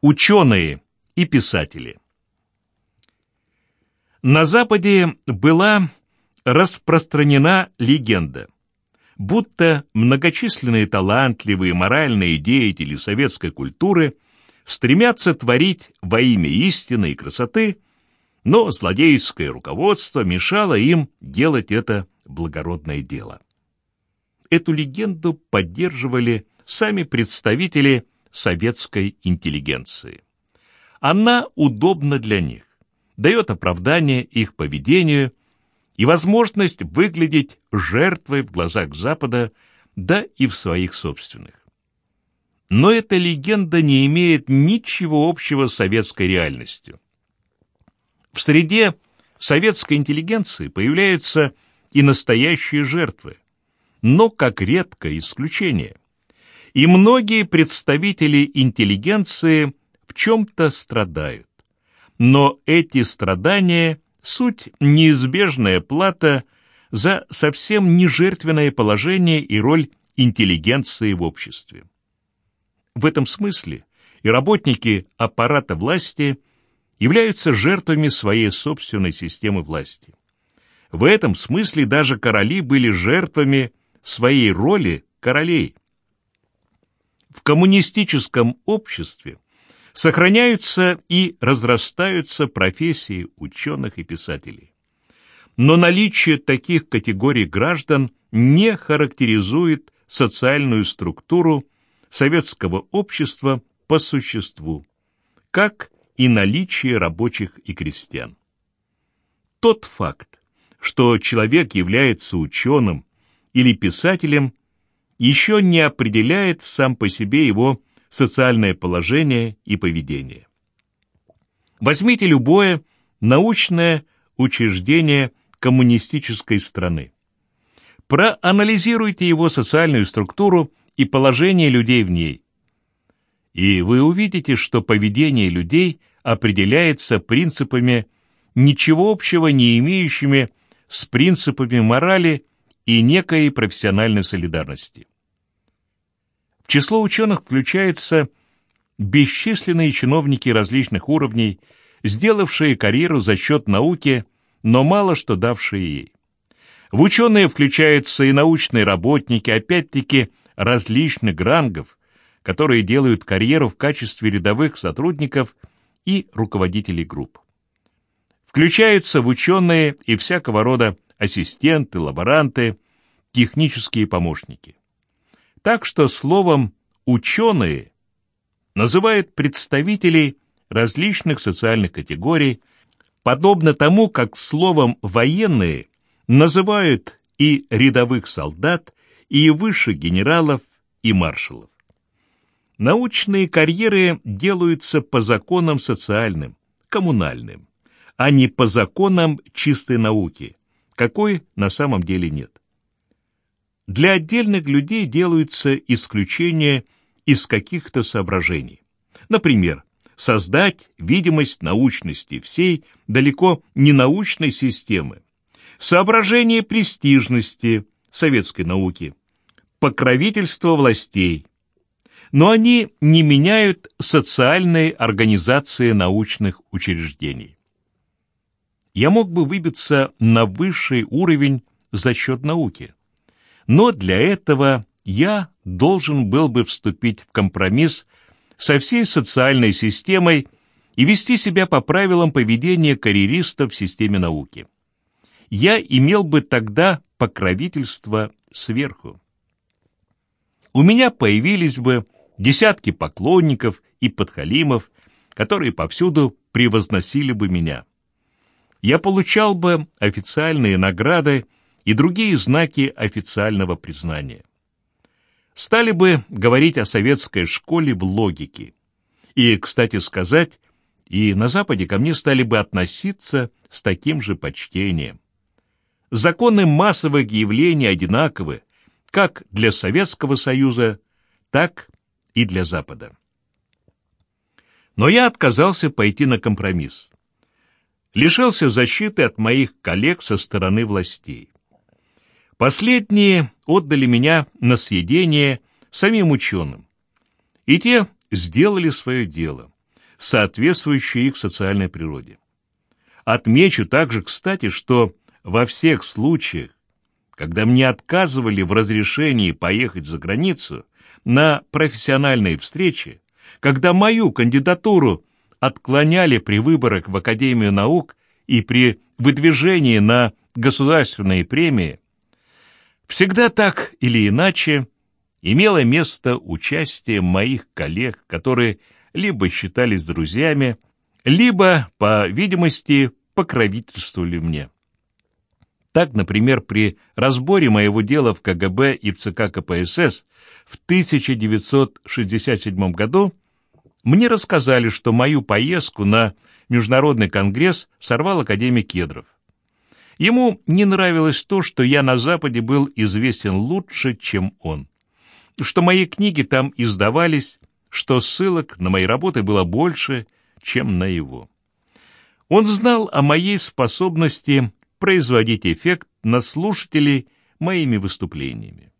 Ученые и писатели На Западе была распространена легенда, будто многочисленные талантливые моральные деятели советской культуры стремятся творить во имя истины и красоты, но злодейское руководство мешало им делать это благородное дело. Эту легенду поддерживали сами представители советской интеллигенции. Она удобна для них, дает оправдание их поведению и возможность выглядеть жертвой в глазах Запада, да и в своих собственных. Но эта легенда не имеет ничего общего с советской реальностью. В среде советской интеллигенции появляются и настоящие жертвы, но как редкое исключение. И многие представители интеллигенции в чем-то страдают. Но эти страдания – суть неизбежная плата за совсем не жертвенное положение и роль интеллигенции в обществе. В этом смысле и работники аппарата власти являются жертвами своей собственной системы власти. В этом смысле даже короли были жертвами своей роли королей. В коммунистическом обществе сохраняются и разрастаются профессии ученых и писателей. Но наличие таких категорий граждан не характеризует социальную структуру советского общества по существу, как и наличие рабочих и крестьян. Тот факт, что человек является ученым или писателем, еще не определяет сам по себе его социальное положение и поведение. Возьмите любое научное учреждение коммунистической страны. Проанализируйте его социальную структуру и положение людей в ней. И вы увидите, что поведение людей определяется принципами, ничего общего не имеющими с принципами морали и некой профессиональной солидарности. В число ученых включаются бесчисленные чиновники различных уровней, сделавшие карьеру за счет науки, но мало что давшие ей. В ученые включаются и научные работники, опять-таки, различных рангов, которые делают карьеру в качестве рядовых сотрудников и руководителей групп. Включаются в ученые и всякого рода ассистенты, лаборанты, технические помощники. Так что словом «ученые» называют представителей различных социальных категорий, подобно тому, как словом «военные» называют и рядовых солдат, и выше генералов и маршалов. Научные карьеры делаются по законам социальным, коммунальным, а не по законам чистой науки, какой на самом деле нет. Для отдельных людей делаются исключения из каких-то соображений. Например, создать видимость научности всей далеко не научной системы, соображение престижности советской науки, покровительство властей. Но они не меняют социальной организации научных учреждений. Я мог бы выбиться на высший уровень за счет науки. Но для этого я должен был бы вступить в компромисс со всей социальной системой и вести себя по правилам поведения карьериста в системе науки. Я имел бы тогда покровительство сверху. У меня появились бы десятки поклонников и подхалимов, которые повсюду превозносили бы меня. Я получал бы официальные награды и другие знаки официального признания. Стали бы говорить о советской школе в логике. И, кстати сказать, и на Западе ко мне стали бы относиться с таким же почтением. Законы массовых явлений одинаковы как для Советского Союза, так и для Запада. Но я отказался пойти на компромисс. Лишился защиты от моих коллег со стороны властей. Последние отдали меня на съедение самим ученым. И те сделали свое дело. соответствующие их социальной природе. Отмечу также, кстати, что во всех случаях, когда мне отказывали в разрешении поехать за границу на профессиональные встречи, когда мою кандидатуру отклоняли при выборах в Академию наук и при выдвижении на государственные премии, всегда так или иначе имело место участие моих коллег, которые либо считались друзьями, либо, по видимости, покровительствовали мне. Так, например, при разборе моего дела в КГБ и в ЦК КПСС в 1967 году мне рассказали, что мою поездку на Международный конгресс сорвал академик Кедров. Ему не нравилось то, что я на Западе был известен лучше, чем он, что мои книги там издавались, что ссылок на мои работы было больше, чем на его. Он знал о моей способности производить эффект на слушателей моими выступлениями.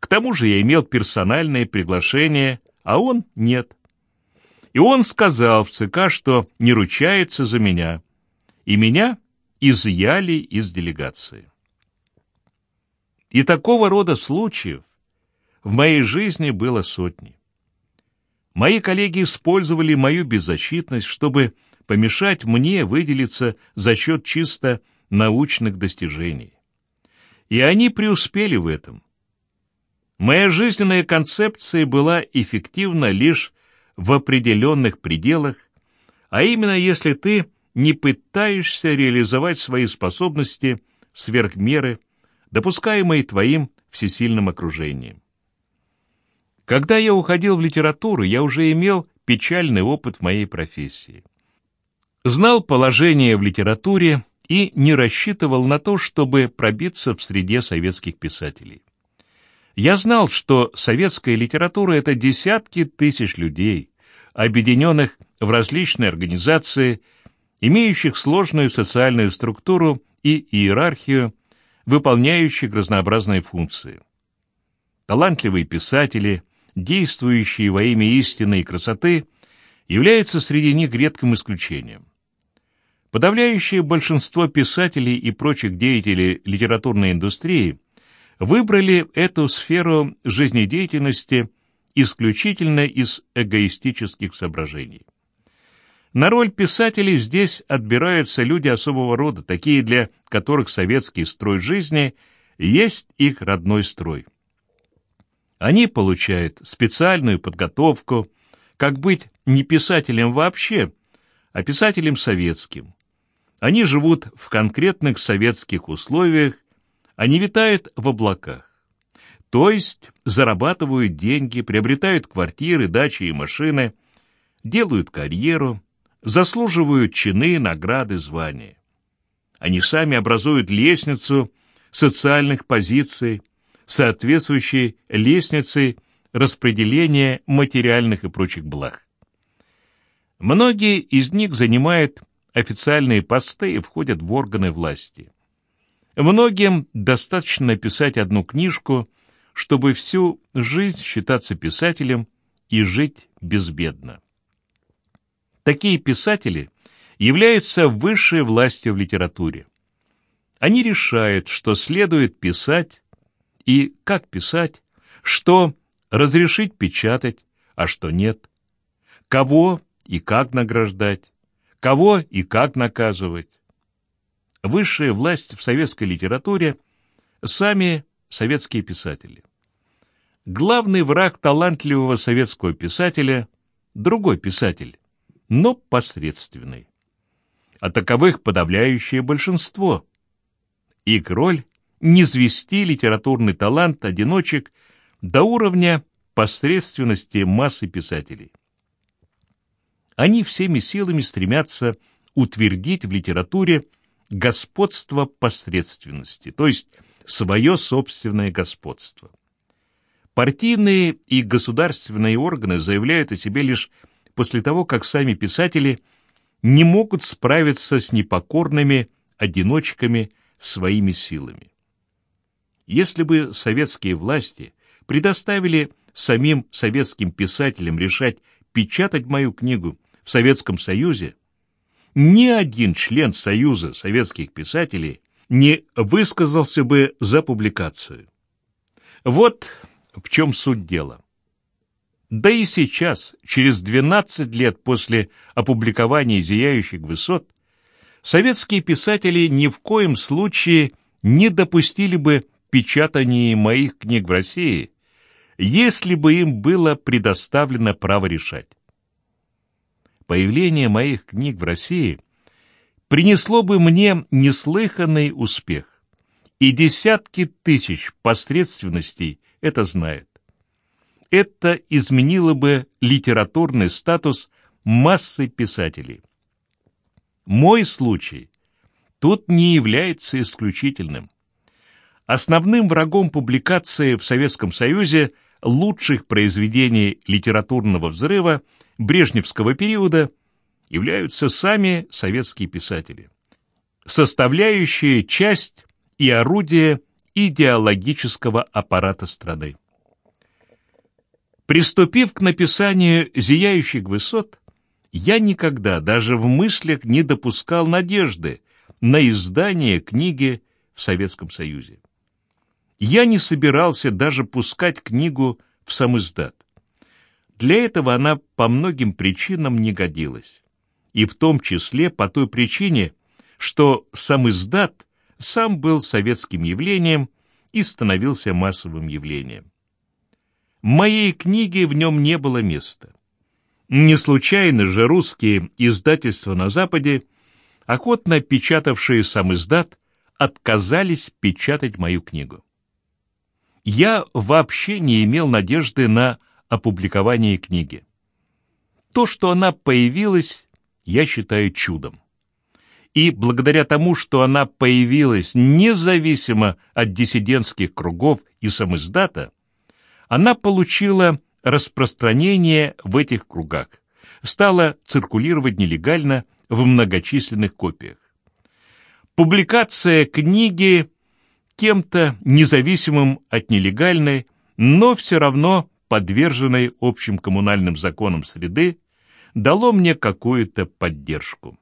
К тому же я имел персональное приглашение, а он нет. И он сказал в ЦК, что не ручается за меня, и меня изъяли из делегации. И такого рода случаев в моей жизни было сотни. Мои коллеги использовали мою беззащитность, чтобы помешать мне выделиться за счет чисто научных достижений. И они преуспели в этом. Моя жизненная концепция была эффективна лишь в определенных пределах, а именно если ты не пытаешься реализовать свои способности сверх меры, допускаемые твоим всесильным окружением. Когда я уходил в литературу, я уже имел печальный опыт в моей профессии. Знал положение в литературе и не рассчитывал на то, чтобы пробиться в среде советских писателей. Я знал, что советская литература — это десятки тысяч людей, объединенных в различные организации, имеющих сложную социальную структуру и иерархию, выполняющих разнообразные функции. Талантливые писатели, действующие во имя истины и красоты, являются среди них редким исключением. Подавляющее большинство писателей и прочих деятелей литературной индустрии выбрали эту сферу жизнедеятельности исключительно из эгоистических соображений. На роль писателей здесь отбираются люди особого рода, такие для которых советский строй жизни есть их родной строй. Они получают специальную подготовку, как быть не писателем вообще, а писателем советским. Они живут в конкретных советских условиях, они витают в облаках. То есть зарабатывают деньги, приобретают квартиры, дачи и машины, делают карьеру, заслуживают чины, награды, звания. Они сами образуют лестницу социальных позиций, соответствующей лестнице распределения материальных и прочих благ. Многие из них занимают официальные посты и входят в органы власти. Многим достаточно написать одну книжку, чтобы всю жизнь считаться писателем и жить безбедно. Такие писатели являются высшей властью в литературе. Они решают, что следует писать и как писать, что разрешить печатать, а что нет, кого и как награждать, кого и как наказывать. Высшая власть в советской литературе – сами советские писатели. Главный враг талантливого советского писателя – другой писатель, но посредственный. А таковых подавляющее большинство. Их роль – не звести литературный талант одиночек до уровня посредственности массы писателей. Они всеми силами стремятся утвердить в литературе господство посредственности, то есть свое собственное господство. Партийные и государственные органы заявляют о себе лишь после того, как сами писатели не могут справиться с непокорными одиночками своими силами. Если бы советские власти предоставили самим советским писателям решать, печатать мою книгу в Советском Союзе, ни один член Союза советских писателей не высказался бы за публикацию. Вот в чем суть дела. Да и сейчас, через 12 лет после опубликования «Зияющих высот», советские писатели ни в коем случае не допустили бы печатания моих книг в России, если бы им было предоставлено право решать. Появление моих книг в России принесло бы мне неслыханный успех, и десятки тысяч посредственностей это знают. Это изменило бы литературный статус массы писателей. Мой случай тут не является исключительным. Основным врагом публикации в Советском Союзе лучших произведений литературного взрыва брежневского периода являются сами советские писатели, составляющие часть и орудие идеологического аппарата страны. Приступив к написанию «Зияющих высот», я никогда даже в мыслях не допускал надежды на издание книги в Советском Союзе. Я не собирался даже пускать книгу в самиздат. Для этого она по многим причинам не годилась. И в том числе по той причине, что самиздат сам был советским явлением и становился массовым явлением. Моей книге в нем не было места. Не случайно же русские издательства на Западе, охотно печатавшие сам издат, отказались печатать мою книгу. Я вообще не имел надежды на опубликование книги. То, что она появилась, я считаю чудом. И благодаря тому, что она появилась независимо от диссидентских кругов и самиздата, она получила распространение в этих кругах, стала циркулировать нелегально в многочисленных копиях. Публикация книги кем-то независимым от нелегальной, но все равно подверженной общим коммунальным законам среды, дало мне какую-то поддержку.